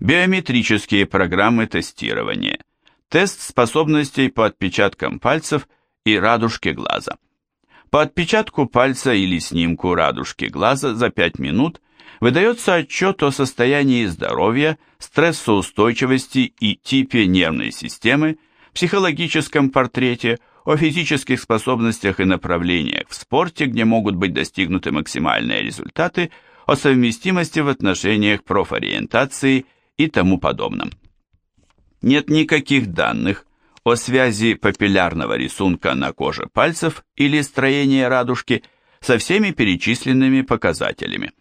биометрические программы тестирования, тест способностей по отпечаткам пальцев и радужке глаза. По отпечатку пальца или снимку радужки глаза за 5 минут выдается отчет о состоянии здоровья, стрессоустойчивости и типе нервной системы, психологическом портрете, о физических способностях и направлениях в спорте, где могут быть достигнуты максимальные результаты, о совместимости в отношениях профориентации и тому подобном. Нет никаких данных о связи папиллярного рисунка на коже пальцев или строения радужки со всеми перечисленными показателями.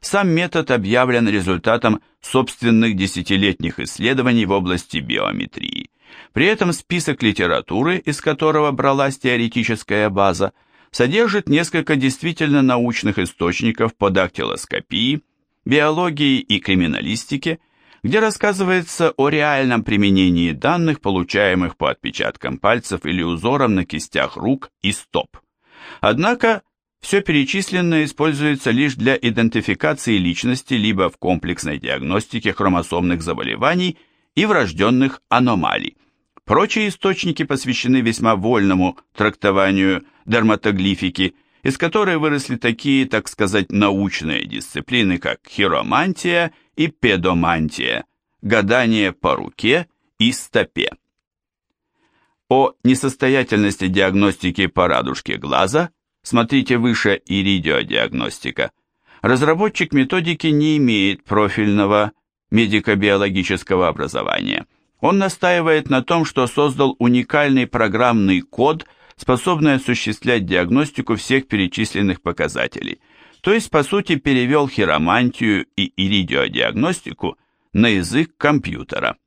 Сам метод объявлен результатом собственных десятилетних исследований в области биометрии. При этом список литературы, из которого бралась теоретическая база, содержит несколько действительно научных источников по дактилоскопии, биологии и криминалистике, где рассказывается о реальном применении данных, получаемых по отпечаткам пальцев или узорам на кистях рук и стоп. Однако, все перечисленное используется лишь для идентификации личности либо в комплексной диагностике хромосомных заболеваний и врожденных аномалий. Прочие источники посвящены весьма вольному трактованию дерматоглифики, из которой выросли такие, так сказать, научные дисциплины, как хиромантия и педомантия, гадание по руке и стопе. О несостоятельности диагностики по радужке глаза, смотрите выше иридиодиагностика, разработчик методики не имеет профильного медико-биологического образования – он настаивает на том, что создал уникальный программный код, способный осуществлять диагностику всех перечисленных показателей, то есть, по сути, перевел хиромантию и иридиодиагностику на язык компьютера –